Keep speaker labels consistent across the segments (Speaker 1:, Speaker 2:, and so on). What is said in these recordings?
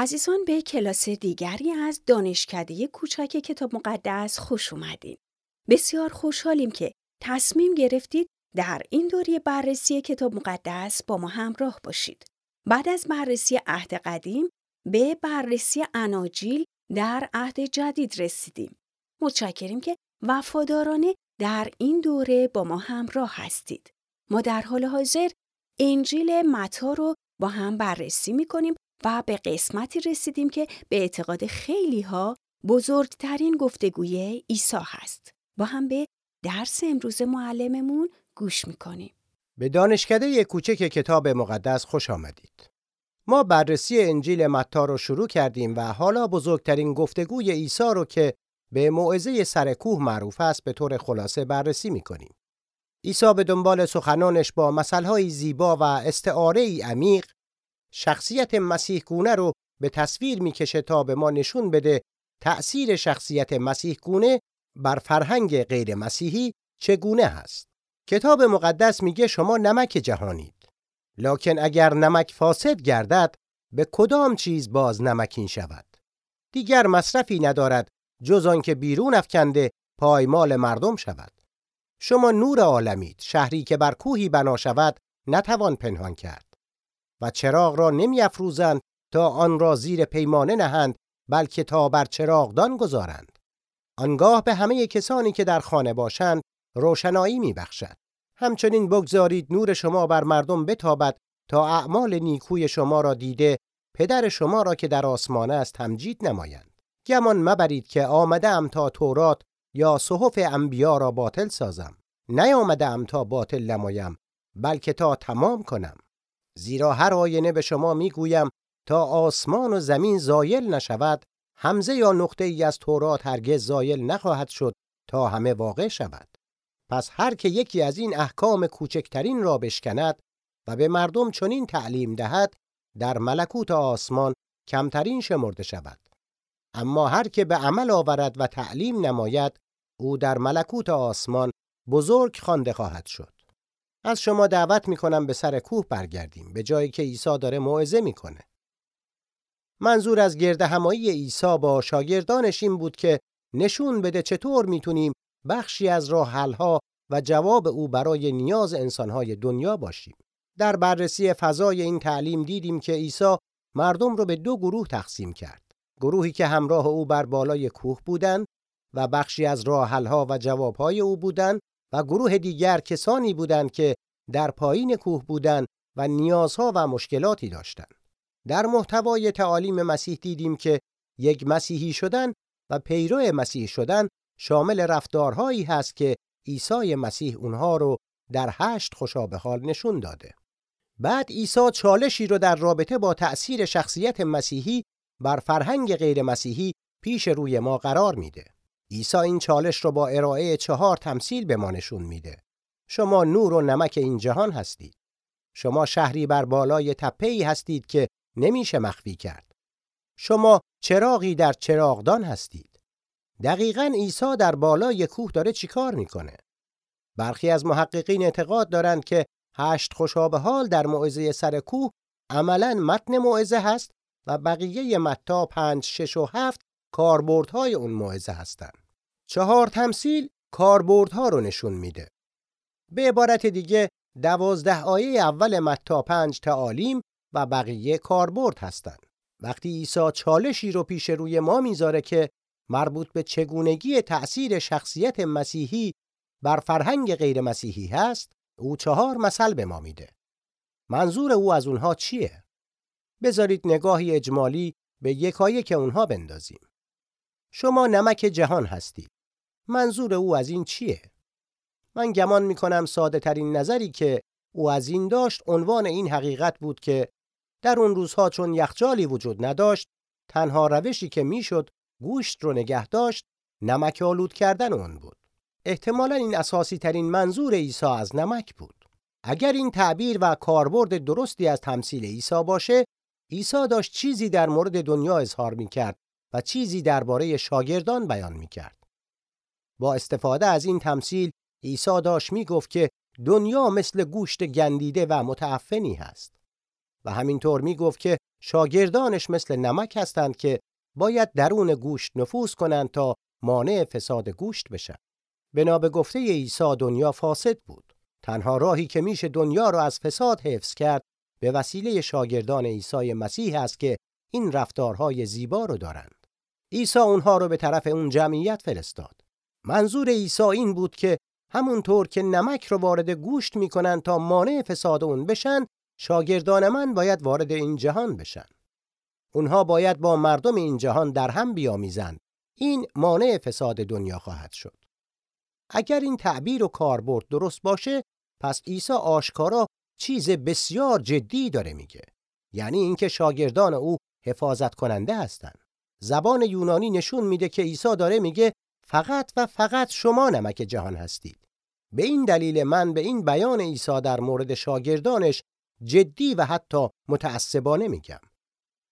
Speaker 1: عزیزان به کلاس دیگری از دانشکده کوچک کتاب مقدس خوش اومدین. بسیار خوشحالیم که تصمیم گرفتید در این دوره بررسی کتاب مقدس با ما همراه باشید. بعد از بررسی عهد قدیم به بررسی اناجیل در عهد جدید رسیدیم. متشکریم که وفادارانه در این دوره با ما همراه هستید. ما در حال حاضر انجیل متا رو با هم بررسی می کنیم و به قسمتی رسیدیم که به اعتقاد خیلی ها بزرگترین گفتگوی عیسی هست. با هم به درس امروز معلممون گوش می‌کنیم.
Speaker 2: به دانشکده کوچک کتاب مقدس خوش آمدید. ما بررسی انجیل متا رو شروع کردیم و حالا بزرگترین گفتگوی عیسی رو که به موعظه سر کوه معروف است به طور خلاصه بررسی می‌کنیم. عیسی به دنبال سخنانش با مسائل زیبا و استعاره ای عمیق شخصیت مسیح گونه رو به تصویر می‌کشه تا به ما نشون بده تأثیر شخصیت مسیح گونه بر فرهنگ غیر مسیحی چگونه هست. کتاب مقدس میگه شما نمک جهانید. لکن اگر نمک فاسد گردد به کدام چیز باز نمکین شود؟ دیگر مصرفی ندارد جز آنکه بیرون افکنده پایمال مردم شود. شما نور عالمید شهری که بر کوهی بنا شود نتوان پنهان کرد. و چراغ را نمی افروزند تا آن را زیر پیمانه نهند بلکه تا بر چراغدان گذارند. آنگاه به همه کسانی که در خانه باشند روشنایی می بخشد. همچنین بگذارید نور شما بر مردم بتابد تا اعمال نیکوی شما را دیده پدر شما را که در آسمان است تمجید نمایند. گمان مبرید که آمده تا تورات یا صحف انبیا را باطل سازم. نیامده ام تا باطل نمایم بلکه تا تمام کنم. زیرا هر آینه به شما می‌گویم تا آسمان و زمین زایل نشود همزه یا نقطه ای از تورات هرگز زایل نخواهد شد تا همه واقع شود. پس هر که یکی از این احکام کوچکترین را بشکند و به مردم چنین تعلیم دهد در ملکوت آسمان کمترین شمرده شود. اما هر که به عمل آورد و تعلیم نماید او در ملکوت آسمان بزرگ خوانده خواهد شد. از شما دعوت می‌کنم به سر کوه برگردیم به جایی که عیسی داره موعظه می‌کنه. منظور از گرد همایی عیسی با شاگردانش این بود که نشون بده چطور می‌تونیم بخشی از راه حلها و جواب او برای نیاز انسانهای دنیا باشیم. در بررسی فضای این تعلیم دیدیم که عیسی مردم رو به دو گروه تقسیم کرد. گروهی که همراه او بر بالای کوه بودند و بخشی از راه حلها و جوابهای او بودند و گروه دیگر کسانی بودند که در پایین کوه بودند و نیازها و مشکلاتی داشتند. در محتوای تعالیم مسیح دیدیم که یک مسیحی شدن و پیرو مسیح شدن شامل رفتارهایی هست که عیسی مسیح اونها رو در هشت خوشابه حال نشون داده. بعد عیسی چالشی رو در رابطه با تأثیر شخصیت مسیحی بر فرهنگ غیر مسیحی پیش روی ما قرار میده. عیسی این چالش رو با ارائه چهار تمثیل به ما نشون میده. شما نور و نمک این جهان هستید. شما شهری بر بالای تپه‌ای هستید که نمیشه مخفی کرد. شما چراغی در چراغدان هستید. دقیقا عیسی در بالای کوه داره چیکار می‌کنه؟ برخی از محققین اعتقاد دارند که هشت خوشاب حال در موعظه سر کوه عملا متن موعظه هست و بقیه متا پنج، شش و هفت کاربردهای اون موعظه هستند. چهار تمثیل کاربردها رو نشون میده. به عبارت دیگه دوازده آیه اول متا پنج تعالیم و بقیه کاربرد هستند. وقتی عیسی چالشی رو پیش روی ما می‌ذاره که مربوط به چگونگی تأثیر شخصیت مسیحی بر فرهنگ غیر مسیحی هست، او چهار مثل به ما میده. منظور او از اونها چیه؟ بذارید نگاهی اجمالی به یکایی که اونها بندازیم. شما نمک جهان هستید. منظور او از این چیه؟ من گمان می کنم ساده ترین نظری که او از این داشت عنوان این حقیقت بود که در اون روزها چون یخچالی وجود نداشت تنها روشی که می‌شد گوشت رو نگه داشت نمک آلود کردن اون بود. احتمالا این اساسی ترین منظور عیسی از نمک بود. اگر این تعبیر و کاربرد درستی از تمثیل عیسی باشه، عیسی داشت چیزی در مورد دنیا اظهار می کرد و چیزی درباره شاگردان بیان می کرد. با استفاده از این تمثیل عیسی داشت می گفت که دنیا مثل گوشت گندیده و متعفنی هست و همینطور می گفت که شاگردانش مثل نمک هستند که باید درون گوشت نفوذ کنند تا مانع فساد گوشت بشن. بنا به گفته عیسی دنیا فاسد بود. تنها راهی که میشه دنیا را از فساد حفظ کرد به وسیله شاگردان عیسی مسیح است که این رفتارهای زیبا رو دارند. عیسی اونها رو به طرف اون جمعیت فرستاد. منظور عیسی این بود که همونطور که نمک رو وارد گوشت می‌کنن تا مانع فساد اون بشن، شاگردان من باید وارد این جهان بشن. اونها باید با مردم این جهان در هم بیامیزند. این مانع فساد دنیا خواهد شد. اگر این تعبیر و کاربرد درست باشه، پس عیسی آشکارا چیز بسیار جدی داره میگه. یعنی اینکه شاگردان او حفاظت کننده هستند. زبان یونانی نشون میده که عیسی داره میگه فقط و فقط شما نمک جهان هستید. به این دلیل من به این بیان عیسی در مورد شاگردانش جدی و حتی متعصبانه میگم.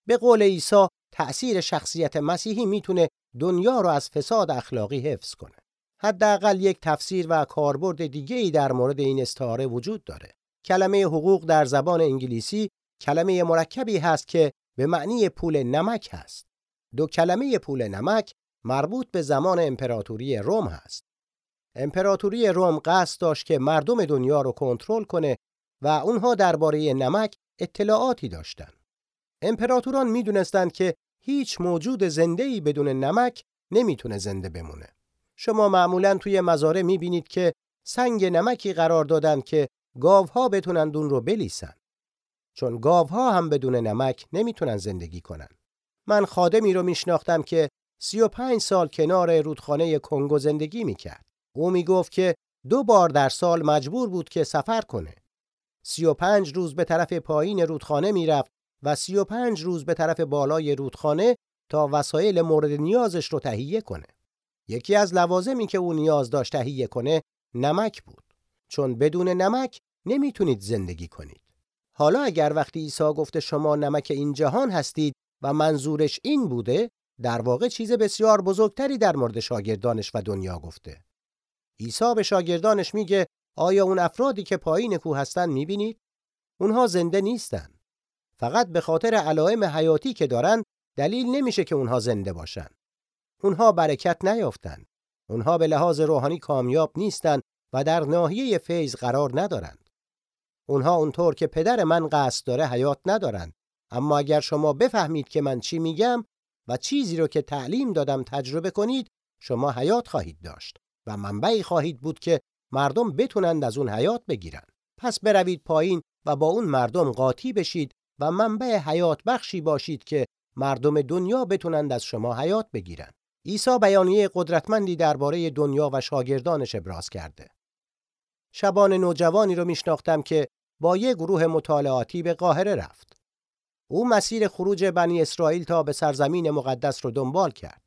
Speaker 2: به قول عیسی تأثیر شخصیت مسیحی می‌تونه دنیا رو از فساد اخلاقی حفظ کنه. حداقل یک تفسیر و کاربرد دیگه ای در مورد این استعاره وجود داره. کلمه حقوق در زبان انگلیسی کلمه مرکبی هست که به معنی پول نمک هست. دو کلمه پول نمک مربوط به زمان امپراتوری روم هست. امپراتوری روم قصد داشت که مردم دنیا رو کنترل کنه و اونها درباره نمک اطلاعاتی داشتند. امپراتوران می‌دونستند که هیچ موجود زنده‌ای بدون نمک نمی‌تونه زنده بمونه. شما معمولا توی مزاره می‌بینید که سنگ نمکی قرار دادن که گاوها بتونن دون رو بلیسن. چون گاوها هم بدون نمک نمی‌تونن زندگی کنن. من خادمی رو میشناختم که 35 سال کنار رودخانه کنگو زندگی می‌کرد. او می‌گفت که دو بار در سال مجبور بود که سفر کنه. 35 روز به طرف پایین رودخانه می‌رفت و 35 روز به طرف بالای رودخانه تا وسایل مورد نیازش رو تهیه کنه. یکی از لوازمی که او نیاز داشت تهیه کنه نمک بود. چون بدون نمک نمی‌تونید زندگی کنید. حالا اگر وقتی عیسی گفته شما نمک این جهان هستید و منظورش این بوده در واقع چیز بسیار بزرگتری در مورد شاگردانش و دنیا گفته. عیسی به شاگردانش میگه آیا اون افرادی که پایین کوه هستن می‌بینید؟ اونها زنده نیستن. فقط به خاطر علائم حیاتی که دارن دلیل نمیشه که اونها زنده باشن. اونها برکت نیافتن. اونها به لحاظ روحانی کامیاب نیستن و در ناحیه فیض قرار ندارند. اونها اونطور که پدر من قصد داره حیات ندارند. اما اگر شما بفهمید که من چی میگم و چیزی رو که تعلیم دادم تجربه کنید، شما حیات خواهید داشت و منبعی خواهید بود که مردم بتونند از اون حیات بگیرن. پس بروید پایین و با اون مردم قاطی بشید و منبع حیات بخشی باشید که مردم دنیا بتونند از شما حیات بگیرن. عیسی بیانیه قدرتمندی درباره دنیا و شاگردانش ابراز کرده. شبان نوجوانی رو میشناختم که با یک گروه مطالعاتی به قاهره رفت. او مسیر خروج بنی اسرائیل تا به سرزمین مقدس رو دنبال کرد.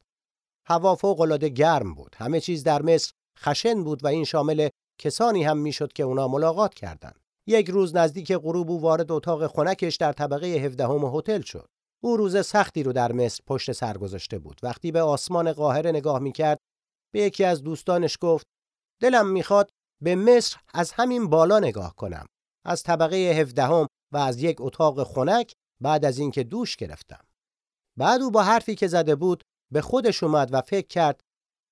Speaker 2: هوا فوق‌العاده گرم بود. همه چیز در مصر خشن بود و این شامل کسانی هم می‌شد که اونا ملاقات کردند. یک روز نزدیک غروب او وارد اتاق خنکش در طبقه 17 هم هتل شد. او روز سختی رو در مصر پشت سر گذاشته بود. وقتی به آسمان قاهره نگاه می‌کرد، به یکی از دوستانش گفت: دلم می‌خواد به مصر از همین بالا نگاه کنم. از طبقه 17 هم و از یک اتاق خنک بعد از اینکه دوش گرفتم. بعد او با حرفی که زده بود به خودش اومد و فکر کرد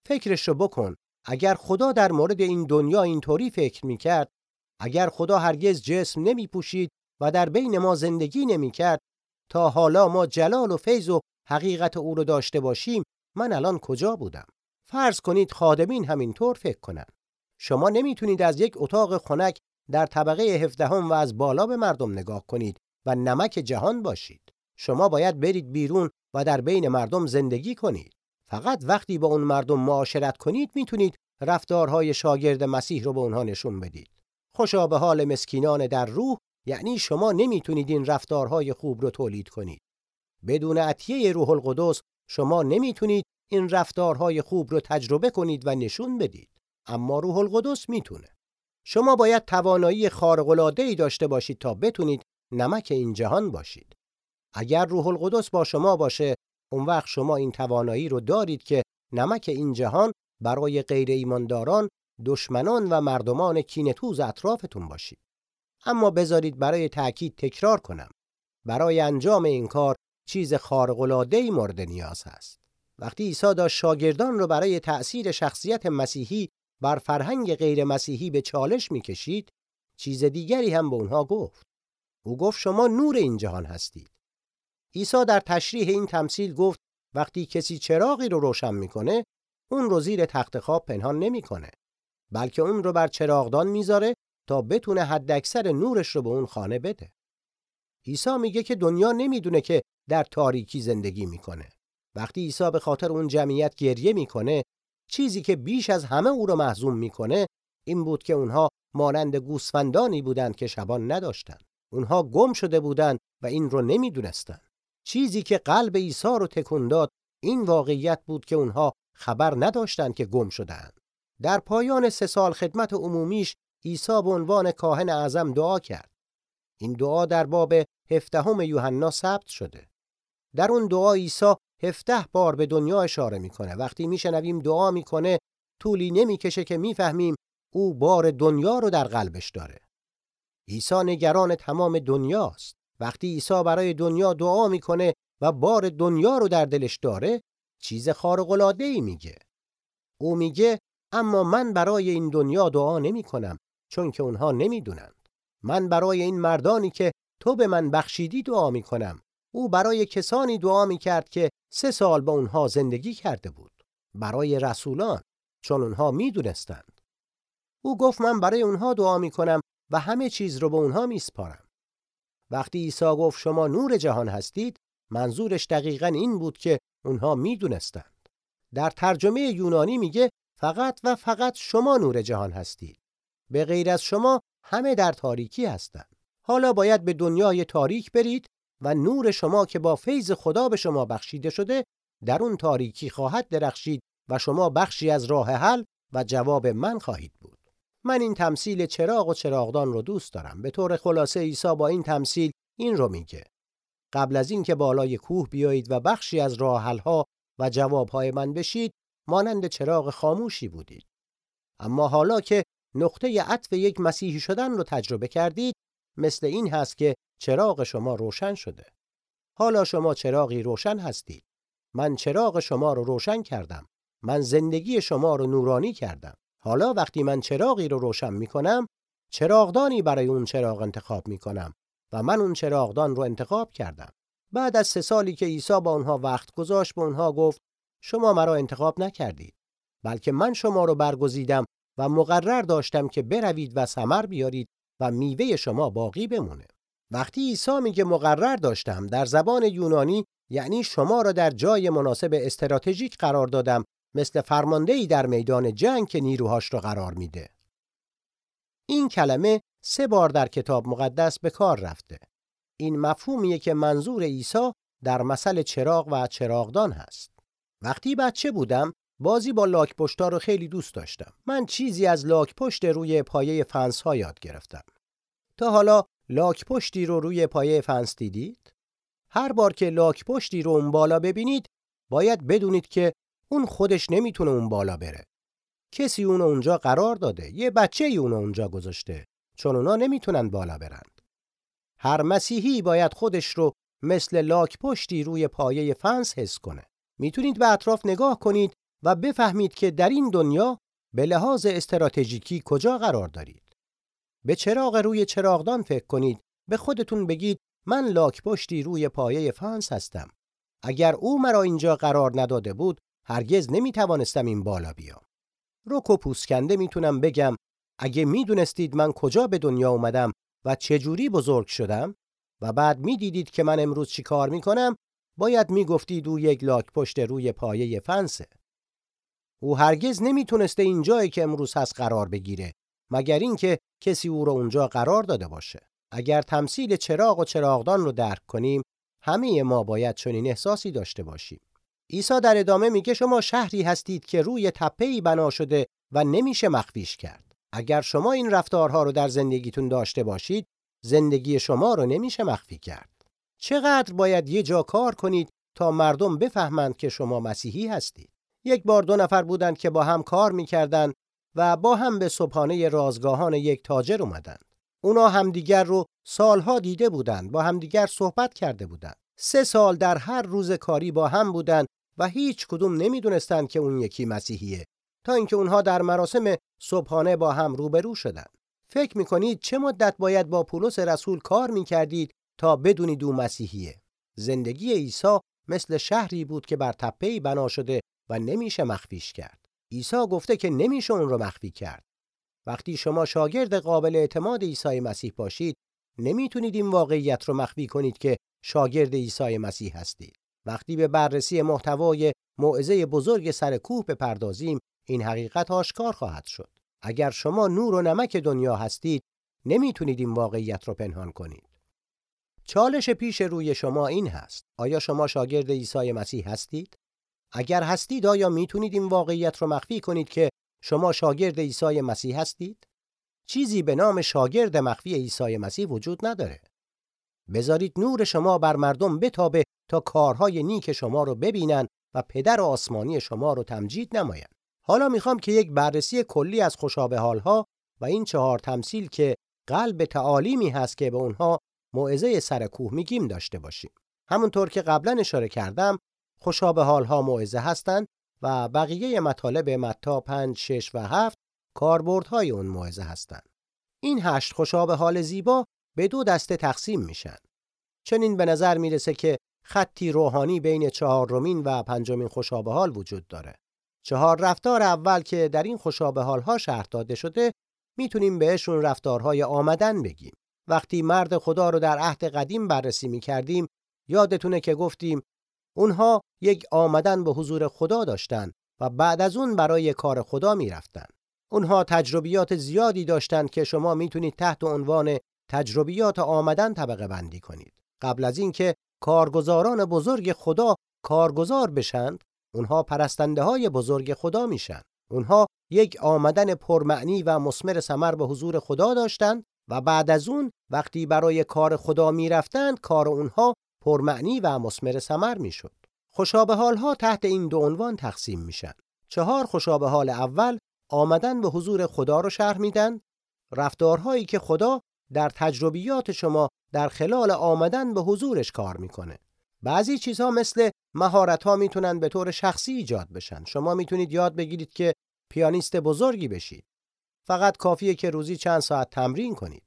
Speaker 2: فکرش رو بکن اگر خدا در مورد این دنیا اینطوری فکر می‌کرد اگر خدا هرگز جسم نمی پوشید و در بین ما زندگی نمی کرد تا حالا ما جلال و فیض و حقیقت او رو داشته باشیم من الان کجا بودم؟ فرض کنید خادمین همینطور فکر کنند شما نمی‌تونید از یک اتاق خنک در طبقه هفدهم و از بالا به مردم نگاه کنید. و نمک جهان باشید شما باید برید بیرون و در بین مردم زندگی کنید فقط وقتی با اون مردم معاشرت کنید می‌تونید رفتارهای شاگرد مسیح رو به اونها نشون بدید خوشا به حال مسکینان در روح یعنی شما نمی‌تونید این رفتارهای خوب رو تولید کنید. بدون عطیه روح القدس شما نمی‌تونید این رفتارهای خوب رو تجربه کنید و نشون بدید. اما روح القدس می‌تونه. شما باید توانایی خارق‌العاده‌ای داشته باشید تا بتونید نمک این جهان باشید. اگر روح القدس با شما باشه، اون وقت شما این توانایی رو دارید که نمک این جهان برای غیر ایمانداران دشمنان و مردمان کینتوز اطرافتون باشید. اما بذارید برای تأکید تکرار کنم. برای انجام این کار چیز خارق‌العاده‌ای مورد نیاز است. وقتی عیسی داشت شاگردان رو برای تأثیر شخصیت مسیحی بر فرهنگ غیر مسیحی به چالش می‌کشید، چیز دیگری هم به اونها گفت. او گفت شما نور این جهان هستید. عیسی در تشریح این تمثیل گفت وقتی کسی چراغی رو روشن می‌کنه، اون رو زیر تخت خواب پنهان نمی‌کنه، بلکه اون رو بر چراغدان می‌ذاره تا بتونه حداکثر نورش رو به اون خانه بده. عیسی میگه که دنیا نمی‌دونه که در تاریکی زندگی می‌کنه. وقتی عیسی به خاطر اون جمعیت گریه می‌کنه، چیزی که بیش از همه او رو محزوم می‌کنه این بود که اونها مانند گوسفندانی بودند که شبان نداشتند. اونها گم شده بودند و این رو نمی‌دونستند. چیزی که قلب عیسی رو تکون داد این واقعیت بود که اونها خبر نداشتند که گم شدند. در پایان سه سال خدمت عمومیش عیسی به عنوان کاهن اعظم دعا کرد. این دعا در باب هفدهم یوحنا ثبت شده. در اون دعا عیسی هفته بار به دنیا اشاره می‌کنه. وقتی میشنویم دعا می‌کنه طولی نمی‌کشه که می‌فهمیم او بار دنیا رو در قلبش داره. عیسی نگران تمام دنیاست. وقتی عیسی برای دنیا دعا می‌کنه و بار دنیا رو در دلش داره، چیز خارق العاده ای میگه. او میگه اما من برای این دنیا دعا نمی کنم چون که اونها نمی‌دونند. من برای این مردانی که تو به من بخشیدی دعا می کنم. او برای کسانی دعا می کرد که سه سال با اونها زندگی کرده بود. برای رسولان چون اونها می‌دونستند. او گفت من برای اونها دعا می کنم و همه چیز رو به اونها میسپارم. وقتی عیسی گفت شما نور جهان هستید منظورش دقیقا این بود که اونها می‌دونستند. در ترجمه یونانی میگه فقط و فقط شما نور جهان هستید. به غیر از شما همه در تاریکی هستند. حالا باید به دنیای تاریک برید و نور شما که با فیض خدا به شما بخشیده شده در اون تاریکی خواهد درخشید و شما بخشی از راه حل و جواب من خواهید بود. من این تمثیل چراغ و چراغدان رو دوست دارم. به طور خلاصه عیسی با این تمثیل این رو میگه. قبل از اینکه بالای کوه بیایید و بخشی از راه ها و جوابهای من بشید مانند چراغ خاموشی بودید. اما حالا که نقطه عطف یک مسیحی شدن رو تجربه کردید مثل این هست که چراغ شما روشن شده. حالا شما چراغی روشن هستید. من چراغ شما رو روشن کردم. من زندگی شما رو نورانی کردم. حالا وقتی من چراغی رو روشن می کنم چراغدانی برای اون چراغ انتخاب می کنم و من اون چراغدان رو انتخاب کردم. بعد از سه سالی که عیسی با اونها وقت گذاشت به اونها گفت شما مرا انتخاب نکردید بلکه من شما رو برگزیدم و مقرر داشتم که بروید و ثمر بیارید و میوه شما باقی بمونه وقتی عیسی میگه مقرر داشتم در زبان یونانی یعنی شما را در جای مناسب استراتژیک قرار دادم مثل فرماندهی در میدان جنگ که نیروهاش رو قرار میده این کلمه سه بار در کتاب مقدس به کار رفته این مفهومیه که منظور عیسی در مثل چراغ و چراغدان هست وقتی بچه بودم بازی با لاک رو خیلی دوست داشتم. من چیزی از لاک پشت روی پایه فنس ها یاد گرفتم. تا حالا لاک پشتی رو روی پایه فنس دیدید؟ هر بار که لاک پشتی رو اون بالا ببینید باید بدونید که اون خودش نمی‌تونه اون بالا بره. کسی اون اونجا قرار داده. یه بچه اون اونجا گذاشته. چون اونا نمی‌تونن بالا برند. هر مسیحی باید خودش رو مثل لاک پشتی روی پایه فنس حس کنه. می‌تونید به اطراف نگاه کنید و بفهمید که در این دنیا به لحاظ استراتژیکی کجا قرار دارید. به چراغ روی چراغدان فکر کنید. به خودتون بگید من لاک پشتی روی پایه فانس هستم. اگر او مرا اینجا قرار نداده بود هرگز نمی توانستم این بالا بیام. رک و پوسکنده می‌تونم بگم اگه می‌دونستید من کجا به دنیا اومدم و چجوری بزرگ شدم و بعد می‌دیدید که من امروز چی کار می‌کنم باید می‌گفتید او یک لاک پشت روی پایه فنسه. او هرگز نمی‌تونسته این جایی که امروز هست قرار بگیره مگر اینکه کسی او را اونجا قرار داده باشه. اگر تمثیل چراغ و چراغدان رو درک کنیم همه ما باید چنین احساسی داشته باشیم. عیسی در ادامه میگه شما شهری هستید که روی تپه‌ای بنا شده و نمیشه مخفیش کرد. اگر شما این رفتارها رو در زندگیتون داشته باشید زندگی شما رو نمیشه مخفی کرد. چقدر باید یه جا کار کنید تا مردم بفهمند که شما مسیحی هستید. یک بار دو نفر بودند که با هم کار می‌کردند و با هم به صبحانه رازگاهان یک تاجر اومدند. اونا همدیگر رو سالها دیده بودند با همدیگر صحبت کرده بودند سه سال در هر روز کاری با هم بودند و هیچ کدوم نمی‌دونستند که اون یکی مسیحیه تا اینکه اونها در مراسم صبحانه با هم روبرو شدند فکر می‌کنید چه مدت باید با پولس رسول کار می‌کردید تا بدونید او مسیحیه؟ زندگی عیسی مثل شهری بود که بر تپه‌ای بنا شده و نمیشه مخفیش کرد. عیسی گفته که نمیشه اون رو مخفی کرد. وقتی شما شاگرد قابل اعتماد عیسی مسیح باشید نمی‌تونید این واقعیت رو مخفی کنید که شاگرد عیسی مسیح هستید. وقتی به بررسی محتوای موعظه بزرگ سر کوه بپردازیم این حقیقت آشکار خواهد شد. اگر شما نور و نمک دنیا هستید نمی‌تونید این واقعیت رو پنهان کنید. چالش پیش روی شما این هست. آیا شما شاگرد عیسی مسیح هستید؟ اگر هستید آیا می‌تونید این واقعیت رو مخفی کنید که شما شاگرد عیسی مسیح هستید؟ چیزی به نام شاگرد مخفی عیسی مسیح وجود نداره. بذارید نور شما بر مردم بتابه تا کارهای نیک شما رو ببینن و پدر آسمانی شما رو تمجید نمایند حالا می‌خوام که یک بررسی کلی از خوشابه حالها و این چهار تمثیل که قلب تعالیمی هست که به اونها موعظه سر کوه میگیم داشته باشیم. همونطور که قبلا اشاره کردم خوشابه حالها موعظه هستند و بقیه مطالب متا 5 6 و 7 کاربردهای اون موعظه هستند این هشت خوشابه حال زیبا به دو دسته تقسیم میشن. چنین به نظر می‌رسه که خطی روحانی بین چهارمین و پنجمین خوشابه حال وجود داره. چهار رفتار اول که در این خوشابه ها شرح داده شده می‌تونیم بهشون رفتارهای آمدن بگیم. وقتی مرد خدا رو در عهد قدیم بررسی می کردیم یادتونه که گفتیم اونها یک آمدن به حضور خدا داشتند و بعد از اون برای کار خدا می رفتن. اونها تجربیات زیادی داشتند که شما می‌تونید تحت عنوان تجربیات آمدن طبقه بندی کنید. قبل از اینکه کارگزاران بزرگ خدا کارگزار بشند اونها پرستنده های بزرگ خدا میشن. اونها یک آمدن پرمعنی و مسمر سمر به حضور خدا داشتند و بعد از اون وقتی برای کار خدا می‌رفتند کار اونها پرمعنی و مسمر سمر می‌شد. خوشابه ها تحت این دو عنوان تقسیم میشن. چهار خوشابه حال اول آمدن به حضور خدا رو شرح میدن. رفتارهایی که خدا در تجربیات شما در خلال آمدن به حضورش کار می‌کنه. بعضی چیزها مثل مهارت ها می‌تونن به طور شخصی ایجاد بشن. شما می‌تونید یاد بگیرید که پیانیست بزرگی بشید. فقط کافیه که روزی چند ساعت تمرین کنید.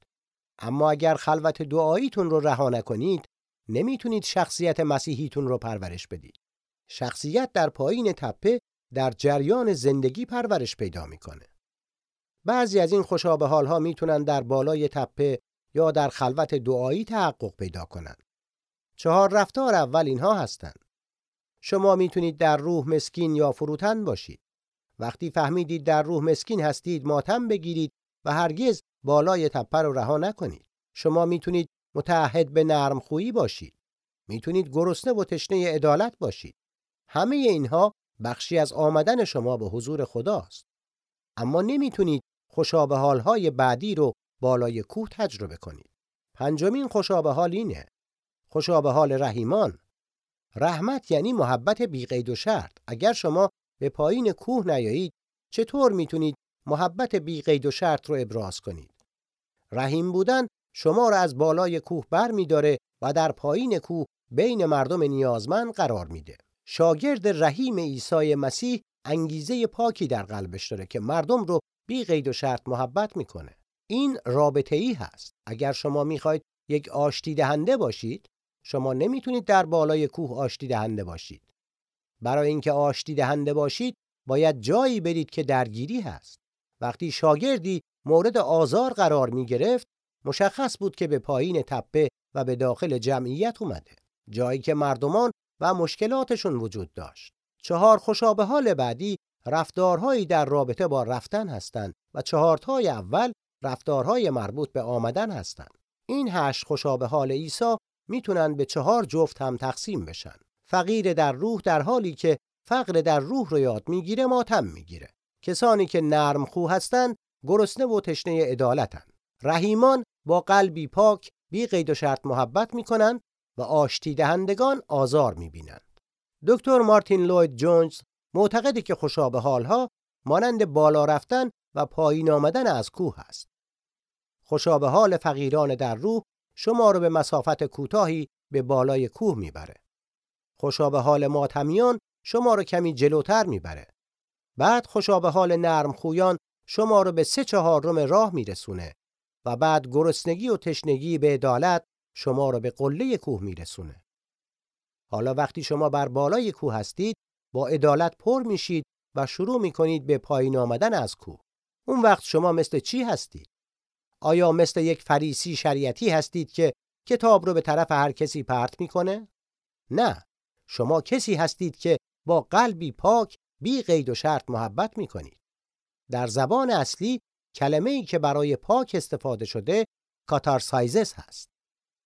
Speaker 2: اما اگر خلوت دعاییتون رو رها نکنید نمی‌تونید شخصیت مسیحیتون رو پرورش بدید. شخصیت در پایین تپه در جریان زندگی پرورش پیدا می‌کنه. بعضی از این خوشابه حالها می‌تونن در بالای تپه یا در خلوت دعایی تحقق پیدا کنند چهار رفتار اول اینها هستند. شما می‌تونید در روح مسکین یا فروتن باشید. وقتی فهمیدید در روح مسکین هستید ماتم بگیرید و هرگز بالای تپه رو رها نکنید. شما می‌تونید متعهد به نرم خویی باشید. می‌تونید گرسنه و تشنه عدالت باشید. همه اینها بخشی از آمدن شما به حضور خداست. اما نمی‌تونید خوشابه حالهای بعدی رو بالای کوه تجربه کنید. پنجمین خوشابه حال اینه. خوشا حال رحیمان. رحمت یعنی محبت بیقید و شرط. اگر شما به پایین کوه نیایید چطور می‌تونید محبت بیقید و شرط رو ابراز کنید؟ رحیم بودن شما را از بالای کوه بر میداره و در پایین کوه بین مردم نیازمند قرار میده. شاگرد رحیم عیسی مسیح انگیزه پاکی در قلبش داره که مردم رو بی قید و شرط محبت می‌کنه این رابطه ای هست اگر شما می‌خواید یک آشتی دهنده باشید شما نمی‌تونید در بالای کوه آشتی دهنده باشید. برای اینکه آشتی دهنده باشید باید جایی برید که درگیری هست. وقتی شاگردی مورد آزار قرار می گرفت مشخص بود که به پایین تپه و به داخل جمعیت اومده. جایی که مردمان و مشکلاتشون وجود داشت. چهار خوشابه حال بعدی رفتارهایی در رابطه با رفتن هستند و چهارتای اول رفتارهای مربوط به آمدن هستند. این هشت خوشابه حال عیسی می‌تونن به چهار جفت هم تقسیم بشن. فقیر در روح در حالی که فقر در روح رو یاد می‌گیره ماتم می‌گیره. کسانی که نرم خو هستند گرسنه و تشنه عدالتن. رحیمان با قلبی پاک بی قید و شرط محبت می‌کنند و آشتی دهندگان آزار می‌بینند. دکتر مارتین لوید جونز معتقده که خوشابه حالها مانند بالا رفتن و پایین آمدن از کوه است. خوشا به حال فقیران در روح شما رو به مسافت کوتاهی به بالای کوه می‌بره. خوشا به حال ماتمیان شما رو کمی جلوتر می‌بره. بعد خوشا به حال نرم خویان شما رو به سه چهارم راه میرسونه و بعد گرسنگی و تشنگی به عدالت شما رو به قله کوه میرسونه. حالا وقتی شما بر بالای کوه هستید با عدالت پر میشید و شروع می‌کنید به پایین آمدن از کوه. اون وقت شما مثل چی هستید؟ آیا مثل یک فریسی شریعتی هستید که کتاب رو به طرف هر کسی پرت می‌کنه؟ نه، شما کسی هستید که با قلبی پاک بی قید و شرط محبت می‌کنید. در زبان اصلی کلمه ای که برای پاک استفاده شده کاتارسایزس هست.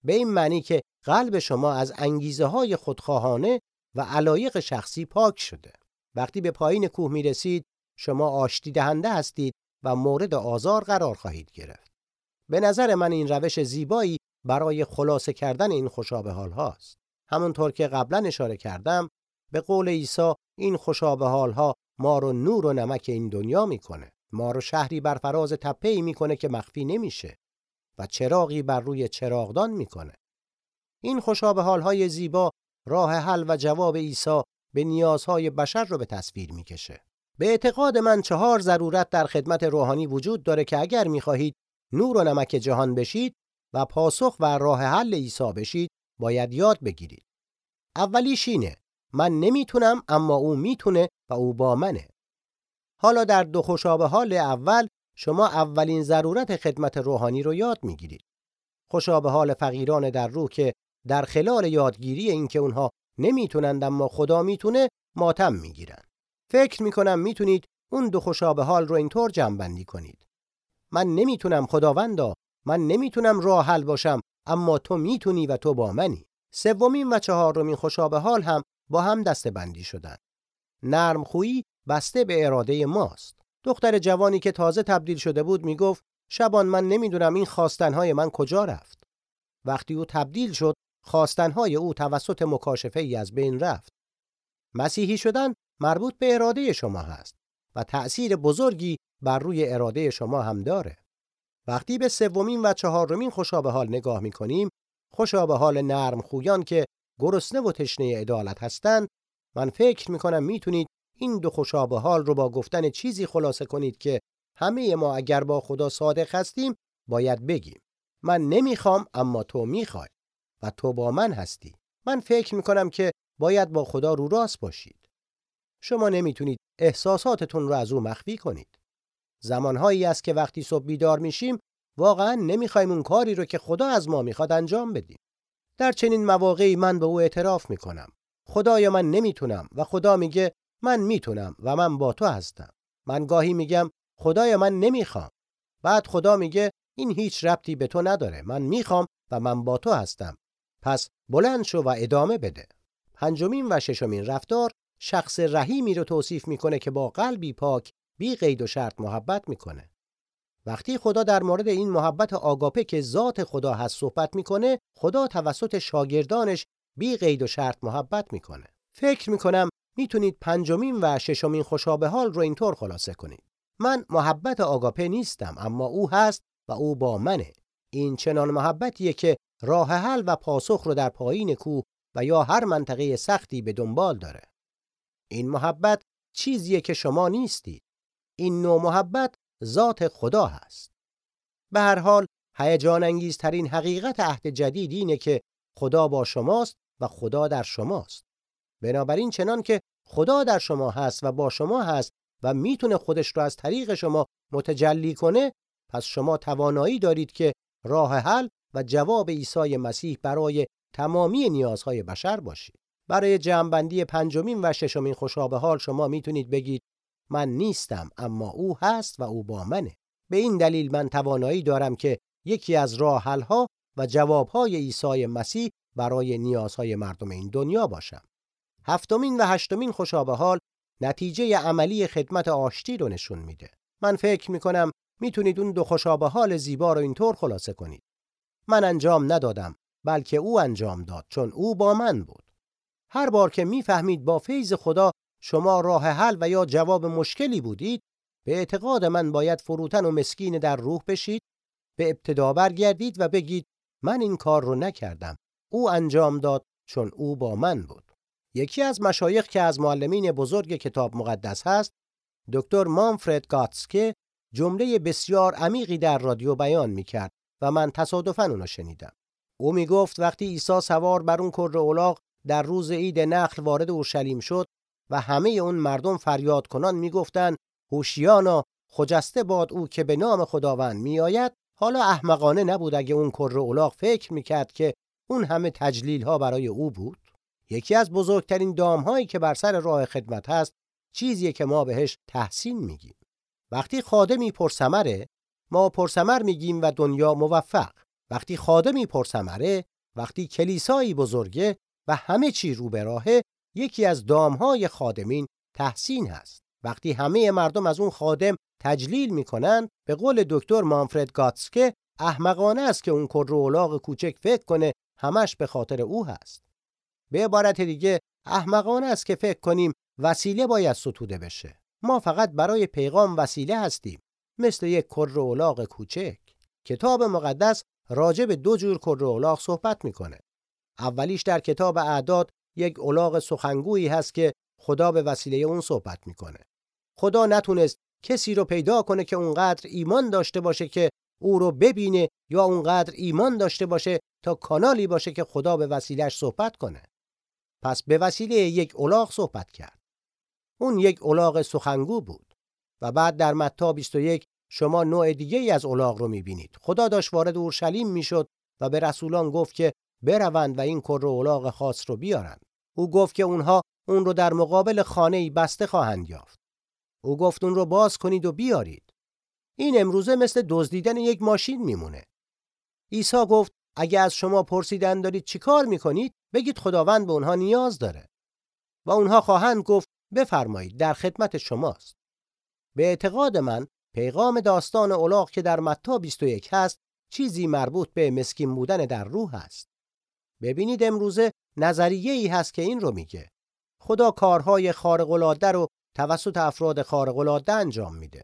Speaker 2: به این معنی که قلب شما از انگیزه های خودخواهانه و علایق شخصی پاک شده. وقتی به پایین کوه می رسید شما آشتی دهنده هستید و مورد آزار قرار خواهید گرفت. به نظر من این روش زیبایی برای خلاصه کردن این خوشابه حال هاست. همونطور که قبلا اشاره کردم به قول عیسی این خوشابه حال ها ما رو نور و نمک این دنیا می‌کنه. ما رو شهری بر فراز تپه ای می‌کنه که مخفی نمیشه و چراغی بر روی چراغدان می‌کنه. این خوشابه حال های زیبا راه حل و جواب عیسی به نیازهای بشر رو به تصویر می‌کشه. به اعتقاد من چهار ضرورت در خدمت روحانی وجود داره که اگر می‌خواهید نور و نمک جهان بشید و پاسخ و راه حل عیسی بشید باید یاد بگیرید. اولیش اینه من نمی‌تونم اما او می‌تونه و او با منه. حالا در دو خوشابه حال اول شما اولین ضرورت خدمت روحانی رو یاد می‌گیرید. خوشابه حال فقیران در روح که در خلال یادگیری اینکه اونها نمی‌تونند اما خدا می‌تونه ماتم می‌گیرن. فکر می‌کنم می‌تونید اون دو خوشابه حال رو اینطور جمع کنید. من نمی‌تونم خداوندا من نمی‌تونم راه حل باشم اما تو می‌تونی و تو با منی. سومین و چهارمین خوشابه حال هم با هم دسته بندی شدن. نرم خویی بسته به اراده ماست. دختر جوانی که تازه تبدیل شده بود می‌گفت شبان من نمی‌دونم این خواستنهای من کجا رفت. وقتی او تبدیل شد خواستنهای او توسط مکاشفه ای از بین رفت. مسیحی شدن مربوط به اراده شما هست و تأثیر بزرگی بر روی اراده شما هم داره. وقتی به سومین و چهارمین خوشابه حال نگاه می کنیم، خوشابه حال نرم خویان که گرسنه و تشنه عدالت هستند، من فکر می کنم می‌تونید این دو خوشابه حال رو با گفتن چیزی خلاصه کنید که همه ما اگر با خدا صادق هستیم باید بگیم من نمی‌خوام اما تو می‌خوای و تو با من هستی. من فکر می‌کنم که باید با خدا رو راست باشید. شما نمی‌تونید احساساتتون رو از او مخفی کنید. زمانهایی است که وقتی صبح بیدار میشیم واقعا نمی‌خوایم اون کاری رو که خدا از ما می‌خواد انجام بدیم. در چنین مواقعی من به او اعتراف می‌کنم. خدایا من نمی‌تونم و خدا میگه من می‌تونم و من با تو هستم. من گاهی میگم خدایا من نمی‌خوام. بعد خدا میگه این هیچ ربطی به تو نداره. من می‌خوام و من با تو هستم. پس بلند شو و ادامه بده. پنجمین و ششمین رفتار شخص رحیمی رو توصیف می‌کنه که با قلبی پاک بی قید و شرط محبت می‌کنه. وقتی خدا در مورد این محبت آگاپه که ذات خدا هست صحبت می‌کنه خدا توسط شاگردانش بی قید و شرط محبت می‌کنه. فکر می‌کنم می‌تونید پنجمین و ششمین خوشابه حال رو اینطور خلاصه کنید. من محبت آگاپه نیستم اما او هست و او با منه. این چنان محبتیه که راه حل و پاسخ رو در پایین کوه و یا هر منطقه سختی به دنبال داره. این محبت چیزیه که شما نیستید. این نوع محبت ذات خدا هست. به هر حال هیجان انگیزترین حقیقت عهد جدید اینه که خدا با شماست و خدا در شماست. بنابراین چنان که خدا در شما هست و با شما هست و می‌تونه خودش رو از طریق شما متجلی کنه پس شما توانایی دارید که راه حل و جواب عیسی مسیح برای تمامی نیازهای بشر باشید برای جمعبندی پنجمین و ششمین خوشابه حال شما می‌تونید بگید من نیستم اما او هست و او با منه به این دلیل من توانایی دارم که یکی از راه ها و جوابهای عیسی مسیح برای نیازهای مردم این دنیا باشم هفتمین و هشتمین خوشابه حال نتیجه عملی خدمت آشتی رو نشون میده. من فکر می‌کنم می‌تونید اون دو خوشابه حال زیبا رو اینطور خلاصه کنید. من انجام ندادم بلکه او انجام داد چون او با من بود. هر بار که می‌فهمید با فیض خدا شما راه حل و یا جواب مشکلی بودید به اعتقاد من باید فروتن و مسکین در روح بشید به ابتدا برگردید و بگید من این کار رو نکردم او انجام داد چون او با من بود یکی از مشایخ که از معلمین بزرگ کتاب مقدس هست دکتر مانفرد گاتسکه جمله بسیار عمیقی در رادیو بیان می‌کرد و من تصادفاً اونو شنیدم. او می‌گفت وقتی عیسی سوار بر اون کره اولاغ در روز عید نخل وارد اورشلیم شد و همه اون مردم فریاد کنان می‌گفتند هوشیانا خجسته باد او که به نام خداوند میآید. حالا احمقانه نبود اگه اون کره اولاغ فکر می‌کرد که اون همه تجلیل ها برای او بود. یکی از بزرگترین دام هایی که بر سر راه خدمت هست چیزیه که ما بهش تحسین میگیم. وقتی خادمی پرسمره ما پرسمر میگیم و دنیا موفق. وقتی خادمی پرسمره وقتی کلیسایی بزرگه و همه چی رو به راهه یکی از دامهای خادمین تحسین هست. وقتی همه مردم از اون خادم تجلیل می‌کنن به قول دکتر مانفرد گاتسکه احمقانه است که اون کر اولاغ کوچک فکر کنه همش به خاطر او هست. به عبارت دیگه احمقانه است که فکر کنیم وسیله باید ستوده بشه. ما فقط برای پیغام وسیله هستیم. مثل یک کر اولاغ کوچک. کتاب مقدس راجع به دو جور کر اولاغ صحبت می‌کنه. اولیش در کتاب اعداد یک اولاغ سخنگویی هست که خدا به وسیله اون صحبت می‌کنه. خدا نتونست کسی رو پیدا کنه که اونقدر ایمان داشته باشه که او رو ببینه یا اونقدر ایمان داشته باشه تا کانالی باشه که خدا به وسیلهش صحبت کنه. پس به وسیله یک الاغ صحبت کرد. اون یک الاغ سخنگو بود. و بعد در متا 21 شما نوع دیگه ای از الاغ رو می‌بینید. خدا داشت وارد اورشلیم می‌شد و به رسولان گفت که بروند و این کر الاغ خاص رو بیارند. او گفت که اونها اون رو در مقابل خانه ای بسته خواهند یافت. او گفت اون رو باز کنید و بیارید. این امروزه مثل دزدیدن یک ماشین میمونه. عیسی گفت اگه از شما پرسیدن دارید چیکار می‌کنید بگید خداوند به اونها نیاز داره. و اونها خواهند گفت بفرمایید در خدمت شماست. به اعتقاد من پیغام داستان اولاغ که در متا 21 هست چیزی مربوط به مسکین بودن در روح است. ببینید امروزه نظریه ای هست که این رو میگه. خدا کارهای خارق العاده رو توسط افراد خارق العاده انجام میده.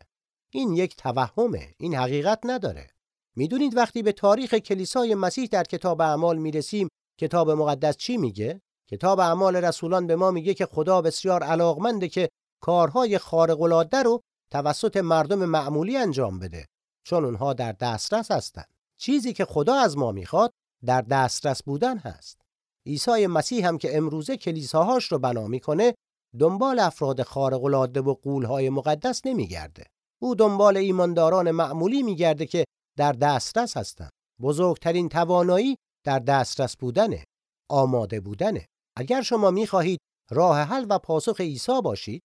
Speaker 2: این یک توهمه این حقیقت نداره. می‌دونید وقتی به تاریخ کلیسای مسیح در کتاب اعمال می‌رسیم کتاب مقدس چی میگه؟ کتاب اعمال رسولان به ما میگه که خدا بسیار علاقمنده که کارهای خارق العاده رو توسط مردم معمولی انجام بده. چون اونها در دسترس هستند چیزی که خدا از ما می‌خواد در دسترس بودن هست. عیسی مسیح هم که امروزه کلیساهاش رو بنا می‌کنه دنبال افراد خارق العاده و قولهای مقدس نمیگرده. او دنبال ایمانداران معمولی میگرده که در دسترس هستند بزرگترین توانایی در دسترس بودنه آماده بودنه. اگر شما می‌خواهید راه حل و پاسخ عیسی باشید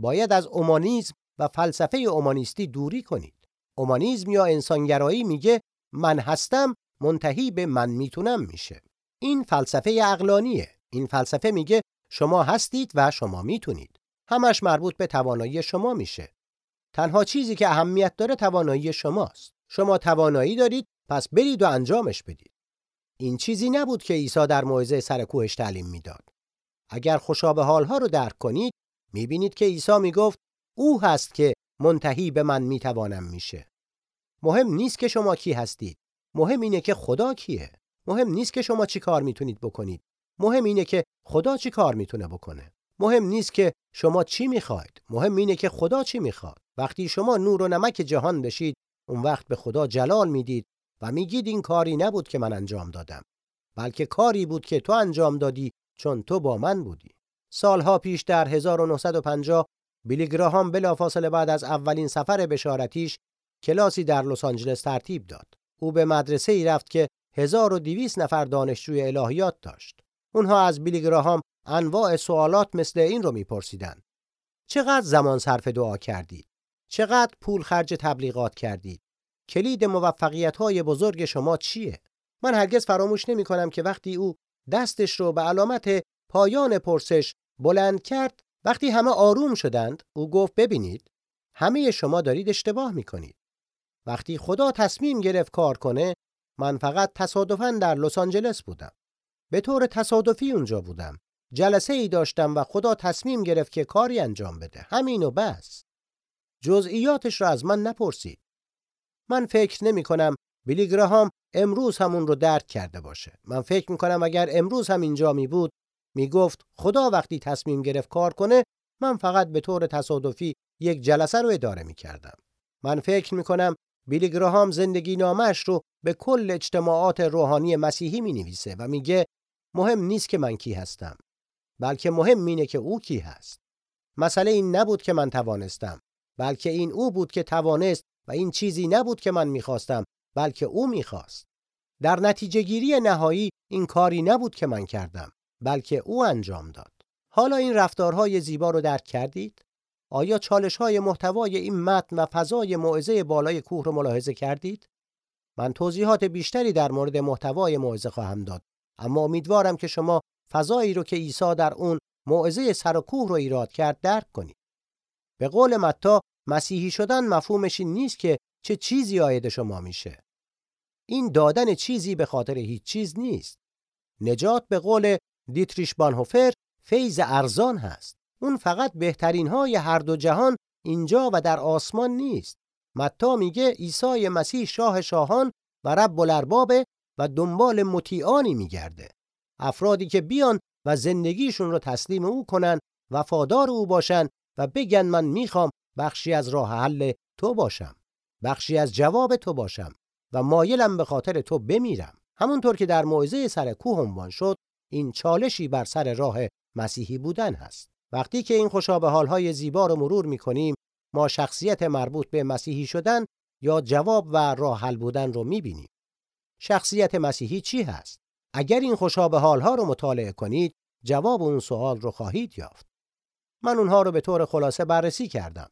Speaker 2: باید از اومانیزم و فلسفه اومانیستی دوری کنید. اومانیزم یا انسانگرایی میگه من هستم منتهی به من می‌تونم میشه. این فلسفه عقلانیه. این فلسفه میگه شما هستید و شما می‌تونید. همش مربوط به توانایی شما میشه. تنها چیزی که اهمیت داره توانایی شماست. شما توانایی دارید پس برید و انجامش بدید. این چیزی نبود که عیسی در موعظه سر کوهش تعلیم می‌داد. اگر خوشابه حالها رو درک کنید می‌بینید که عیسی می‌گفت او هست که منتهی به من می‌توانم میشه. مهم نیست که شما کی هستید. مهم اینه که خدا کیه. مهم نیست که شما چی کار می‌تونید بکنید. مهم اینه که خدا چی کار می‌تونه بکنه. مهم نیست که شما چی می‌خواید. مهم اینه که خدا چی می‌خواد. وقتی شما نور و نمک جهان بشید اون وقت به خدا جلال می‌دید و میگید این کاری نبود که من انجام دادم. بلکه کاری بود که تو انجام دادی چون تو با من بودی. سالها پیش در 1950 بیلی گراهام بلافاصله بعد از اولین سفر بشارتیش کلاسی در لس آنجلس ترتیب داد. او به مدرسه ای رفت که 1200 نفر دانشجوی الهیات داشت. اونها از بیلی گراهام انواع سوالات مثل این رو میپرسیدند. چقدر زمان صرف دعا کردید چقدر پول خرج تبلیغات کردید کلید موفقیت های بزرگ شما چیه؟ من هرگز فراموش نمی کنم که وقتی او دستش رو به علامت پایان پرسش بلند کرد وقتی همه آروم شدند او گفت ببینید همه شما دارید اشتباه می کنید وقتی خدا تصمیم گرفت کار کنه من فقط تصادفاً در لس آنجلس بودم. به طور تصادفی اونجا بودم. جلسه ای داشتم و خدا تصمیم گرفت که کاری انجام بده. همین و بس. جزئیاتش را از من نپرسید. من فکر نمی کنم بیلی گراهام امروز همون رو درک کرده باشه. من فکر می‌کنم اگر امروز هم اینجا می بود می‌گفت خدا وقتی تصمیم گرفت کار کنه من فقط به طور تصادفی یک جلسه رو اداره می‌کردم. من فکر می‌کنم بیلی گراهام زندگی نامش رو به کل اجتماعات روحانی مسیحی می نویسه و میگه مهم نیست که من کی هستم بلکه مهم اینه که او کی هست. مسئله این نبود که من توانستم بلکه این او بود که توانست و این چیزی نبود که من می‌خواستم بلکه او می‌خواست. در نتیجه گیری نهایی این کاری نبود که من کردم. بلکه او انجام داد. حالا این رفتارهای زیبا رو درک کردید؟ آیا چالش های محتوای این متن و فضای موعظه بالای کوه رو ملاحظه کردید؟ من توضیحات بیشتری در مورد محتوای موعظه خواهم داد اما امیدوارم که شما فضایی رو که عیسی در اون موعظه سر و کوه رو ایراد کرد درک کنید. به قول متا مسیحی شدن مفهومش این نیست که چه چیزی آید شما میشه. این دادن چیزی به خاطر هیچ چیز نیست. نجات به قول دیتریش بانهوفر فیض ارزان هست. اون فقط بهترین های هر دو جهان اینجا و در آسمان نیست. متا میگه عیسی مسیح شاه شاهان و رب الاربابه و دنبال مطیعانی میگرده. افرادی که بیان و زندگیشون رو تسلیم او کنن وفادار او باشن و بگن من می‌خوام بخشی از راه حل تو باشم بخشی از جواب تو باشم و مایلم به خاطر تو بمیرم. همونطور که در موعظه سر کوه عنوان شد این چالشی بر سر راه مسیحی بودن هست. وقتی که این خوشابه حالهای زیبا رو مرور می‌کنیم ما شخصیت مربوط به مسیحی شدن یا جواب و راه حل بودن رو می‌بینیم. شخصیت مسیحی چی هست؟ اگر این خوشابه حالها رو مطالعه کنید جواب اون سوال رو خواهید یافت. من اونها رو به طور خلاصه بررسی کردم.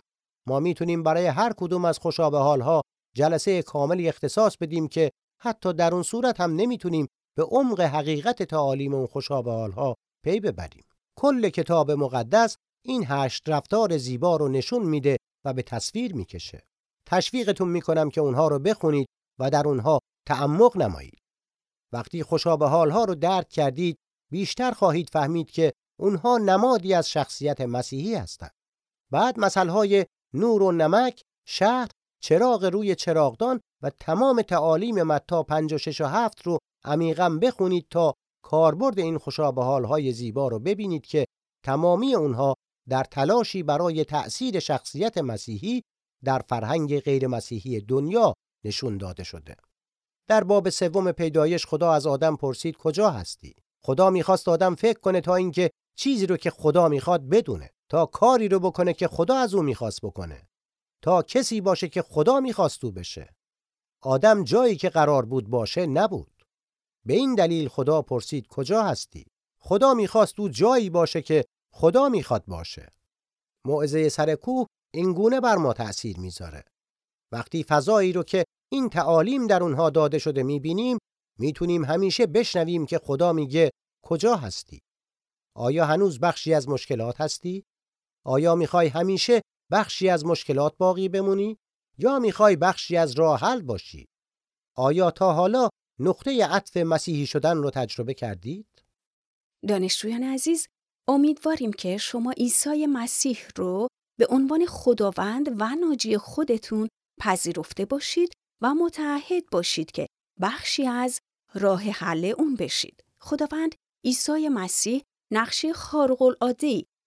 Speaker 2: ما می‌تونیم برای هر کدوم از خوشابه حالها جلسه کاملی اختصاص بدیم که حتی در اون صورت هم نمی‌تونیم به عمق حقیقت تعالیم اون خوشابه حالها پی ببریم. کل کتاب مقدس این هشت رفتار زیبا رو نشون میده و به تصویر می‌کشه. تشویقتون می‌کنم که اونها رو بخونید و در اونها تعمق نمایید. وقتی خوشابه حالها رو درک کردید بیشتر خواهید فهمید که اونها نمادی از شخصیت مسیحی هستند. بعد مسئله نور و نمک شهر چراغ روی چراغدان و تمام تعالیم متا 56 و 7 رو عمیقا بخونید تا کاربرد این خوشابه های زیبا رو ببینید که تمامی اونها در تلاشی برای تأثیر شخصیت مسیحی در فرهنگ غیر مسیحی دنیا نشون داده شده. در باب سوم پیدایش خدا از آدم پرسید کجا هستی؟ خدا می‌خواست آدم فکر کنه تا اینکه چیزی رو که خدا می‌خواد بدونه تا کاری رو بکنه که خدا از او می‌خواست بکنه تا کسی باشه که خدا می‌خواست او بشه آدم جایی که قرار بود باشه نبود به این دلیل خدا پرسید کجا هستی؟ خدا می‌خواست او جایی باشه که خدا می‌خواد باشه. موعظه سر کوه اینگونه بر ما تأثیر می‌ذاره. وقتی فضایی رو که این تعالیم در اونها داده شده می‌بینیم می‌تونیم همیشه بشنویم که خدا میگه کجا هستی؟ آیا هنوز بخشی از مشکلات هستی؟ آیا می‌خوای همیشه بخشی از مشکلات باقی بمونی؟ یا می‌خوای بخشی از راه حل باشی؟ آیا تا حالا نقطه عطف مسیحی شدن رو تجربه کردید
Speaker 1: دانشجویان عزیز امیدواریم که شما عیسی مسیح رو به عنوان خداوند و ناجی خودتون پذیرفته باشید و متعهد باشید که بخشی از راه حل اون بشید. خداوند عیسی مسیح نقشه خارق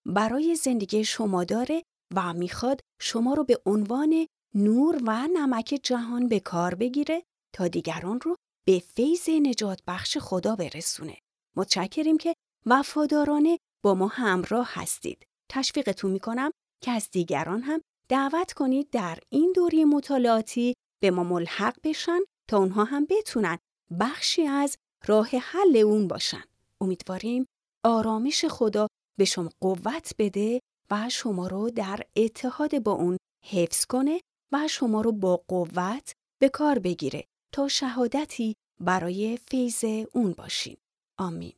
Speaker 1: برای زندگی شما داره و می‌خواد شما رو به عنوان نور و نمک جهان به کار بگیره تا دیگران رو به فیض نجات بخش خدا برسونه. متشکریم که وفادارانه با ما همراه هستید. تشویقتون می‌کنم که از دیگران هم دعوت کنید در این دوری مطالعاتی به ما ملحق بشن تا اونها هم بتونن بخشی از راه حل اون باشن. امیدواریم آرامش خدا به شما قوت بده و شما رو در اتحاد با اون حفظ کنه و شما رو با قوت به کار بگیره تا شهادتی برای فیض اون باشین. آمین.